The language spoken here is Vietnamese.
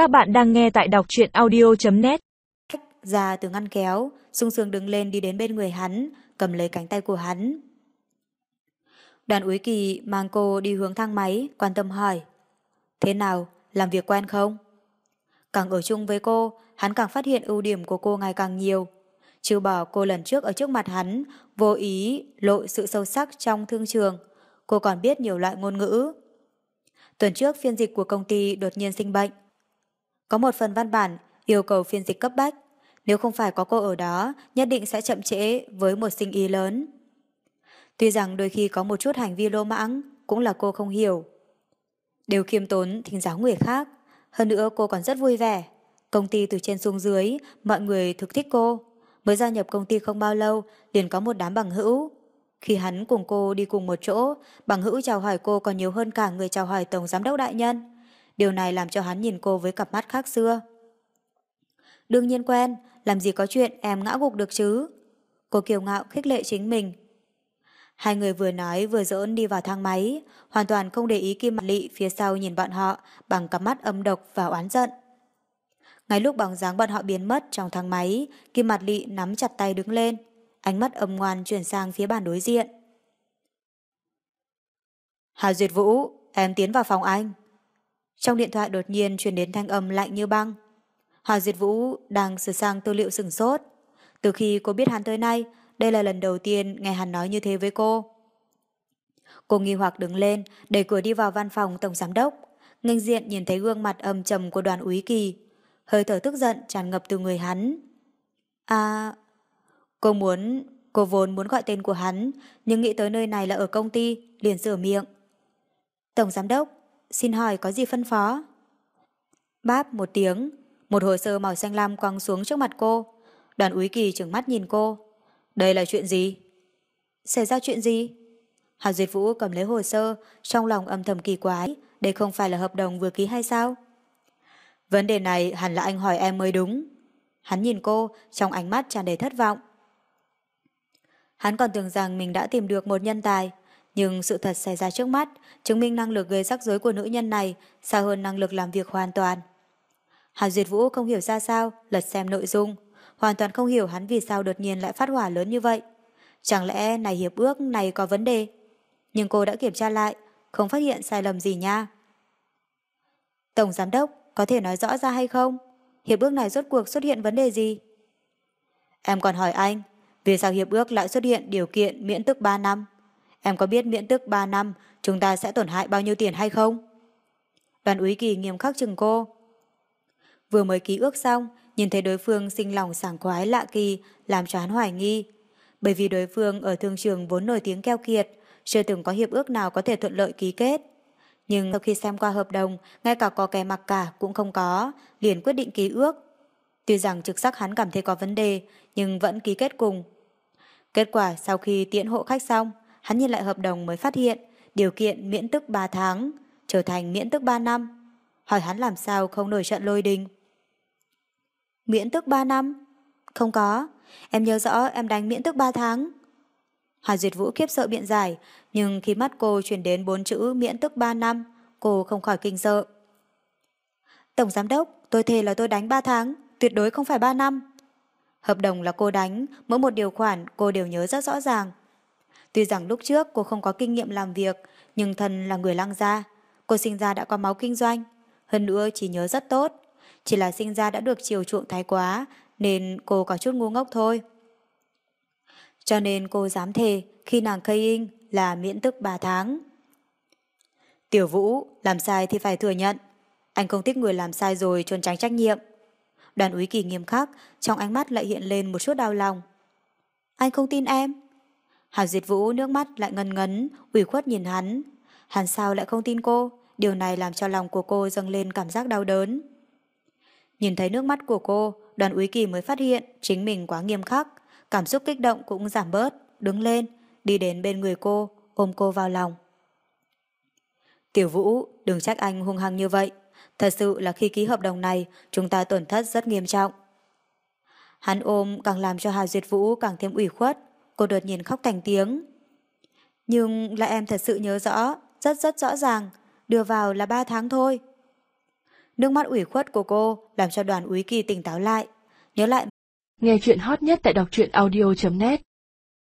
Các bạn đang nghe tại đọc truyện audio.net Ra từ ngăn kéo, sung sướng đứng lên đi đến bên người hắn, cầm lấy cánh tay của hắn. Đoàn úy kỳ mang cô đi hướng thang máy, quan tâm hỏi. Thế nào, làm việc quen không? Càng ở chung với cô, hắn càng phát hiện ưu điểm của cô ngày càng nhiều. Trừ bỏ cô lần trước ở trước mặt hắn, vô ý lộ sự sâu sắc trong thương trường. Cô còn biết nhiều loại ngôn ngữ. Tuần trước phiên dịch của công ty đột nhiên sinh bệnh. Có một phần văn bản yêu cầu phiên dịch cấp bách. Nếu không phải có cô ở đó, nhất định sẽ chậm trễ với một sinh ý lớn. Tuy rằng đôi khi có một chút hành vi lô mãng, cũng là cô không hiểu. Đều khiêm tốn thính giáo người khác. Hơn nữa cô còn rất vui vẻ. Công ty từ trên xuống dưới, mọi người thực thích cô. Mới gia nhập công ty không bao lâu, liền có một đám bằng hữu. Khi hắn cùng cô đi cùng một chỗ, bằng hữu chào hỏi cô còn nhiều hơn cả người chào hỏi Tổng Giám đốc Đại Nhân. Điều này làm cho hắn nhìn cô với cặp mắt khác xưa. Đương nhiên quen, làm gì có chuyện em ngã gục được chứ. Cô kiều ngạo khích lệ chính mình. Hai người vừa nói vừa dỡn đi vào thang máy, hoàn toàn không để ý Kim Mạn Lị phía sau nhìn bọn họ bằng cặp mắt âm độc và oán giận. Ngay lúc bóng dáng bọn họ biến mất trong thang máy, Kim Mạt Lị nắm chặt tay đứng lên, ánh mắt âm ngoan chuyển sang phía bàn đối diện. Hà Duyệt Vũ, em tiến vào phòng anh. Trong điện thoại đột nhiên truyền đến thanh âm lạnh như băng. Hà Diệt Vũ đang sửa sang tư liệu sừng sốt. Từ khi cô biết hắn tới nay, đây là lần đầu tiên nghe hắn nói như thế với cô. Cô nghi hoặc đứng lên, đẩy cửa đi vào văn phòng tổng giám đốc. Ngành diện nhìn thấy gương mặt âm trầm của đoàn úy kỳ. Hơi thở tức giận tràn ngập từ người hắn. À... Cô muốn... Cô vốn muốn gọi tên của hắn, nhưng nghĩ tới nơi này là ở công ty, liền sửa miệng. Tổng giám đốc, xin hỏi có gì phân phó? Báp một tiếng, một hồ sơ màu xanh lam quăng xuống trước mặt cô. Đoàn úy kỳ trừng mắt nhìn cô. Đây là chuyện gì? Xảy ra chuyện gì? Hà Duyệt Vũ cầm lấy hồ sơ, trong lòng âm thầm kỳ quái, đây không phải là hợp đồng vừa ký hay sao? Vấn đề này hẳn là anh hỏi em mới đúng. Hắn nhìn cô, trong ánh mắt tràn đầy thất vọng. Hắn còn tưởng rằng mình đã tìm được một nhân tài, nhưng sự thật xảy ra trước mắt chứng minh năng lực gây rắc rối của nữ nhân này xa hơn năng lực làm việc hoàn toàn. Hà Duyệt Vũ không hiểu ra sao, lật xem nội dung, hoàn toàn không hiểu hắn vì sao đột nhiên lại phát hỏa lớn như vậy. Chẳng lẽ này hiệp ước này có vấn đề? Nhưng cô đã kiểm tra lại, không phát hiện sai lầm gì nha. Tổng Giám đốc, có thể nói rõ ra hay không? Hiệp ước này rốt cuộc xuất hiện vấn đề gì? Em còn hỏi anh, vì sao hiệp ước lại xuất hiện điều kiện miễn tức 3 năm? Em có biết miễn tức 3 năm chúng ta sẽ tổn hại bao nhiêu tiền hay không? Đoàn úy kỳ nghiêm khắc chừng cô. Vừa mới ký ước xong, nhìn thấy đối phương sinh lòng sảng khoái lạ kỳ, làm cho hắn hoài nghi. Bởi vì đối phương ở thương trường vốn nổi tiếng keo kiệt, chưa từng có hiệp ước nào có thể thuận lợi ký kết. Nhưng sau khi xem qua hợp đồng, ngay cả có kẻ mặc cả cũng không có, liền quyết định ký ước. Tuy rằng trực sắc hắn cảm thấy có vấn đề, nhưng vẫn ký kết cùng. Kết quả sau khi tiễn hộ khách xong, hắn nhìn lại hợp đồng mới phát hiện điều kiện miễn tức 3 tháng, trở thành miễn tức 3 năm. Hỏi hắn làm sao không nổi trận lôi đình. Miễn tức 3 năm? Không có, em nhớ rõ em đánh miễn tức 3 tháng. Hà Duyệt Vũ khiếp sợ biện giải, nhưng khi mắt cô chuyển đến bốn chữ miễn tức 3 năm, cô không khỏi kinh sợ. Tổng Giám Đốc, tôi thề là tôi đánh 3 tháng, tuyệt đối không phải 3 năm. Hợp đồng là cô đánh, mỗi một điều khoản cô đều nhớ rất rõ ràng. Tuy rằng lúc trước cô không có kinh nghiệm làm việc, nhưng thân là người lăng gia. Cô sinh ra đã có máu kinh doanh, hơn nữa chỉ nhớ rất tốt. Chỉ là sinh ra đã được chiều chuộng thái quá, nên cô có chút ngu ngốc thôi. Cho nên cô dám thề khi nàng cây in là miễn tức 3 tháng. Tiểu Vũ, làm sai thì phải thừa nhận. Anh không thích người làm sai rồi trốn tránh trách nhiệm. Đoàn úy kỳ nghiêm khắc, trong ánh mắt lại hiện lên một chút đau lòng. Anh không tin em. Hàn Diệt Vũ nước mắt lại ngân ngấn, ủy khuất nhìn hắn. Hắn sao lại không tin cô? Điều này làm cho lòng của cô dâng lên cảm giác đau đớn. Nhìn thấy nước mắt của cô, đoàn úy kỳ mới phát hiện chính mình quá nghiêm khắc. Cảm xúc kích động cũng giảm bớt, đứng lên, đi đến bên người cô, ôm cô vào lòng. Tiểu Vũ, đừng trách anh hung hăng như vậy. Thật sự là khi ký hợp đồng này, chúng ta tổn thất rất nghiêm trọng. Hắn ôm càng làm cho Hà Duyệt Vũ càng thêm ủy khuất, cô đột nhiên khóc thành tiếng. Nhưng là em thật sự nhớ rõ, rất rất rõ ràng, đưa vào là ba tháng thôi. Nước mắt ủy khuất của cô làm cho đoàn úy kỳ tỉnh táo lại. Nhớ lại. Nghe chuyện hot nhất tại đọc truyện audio.net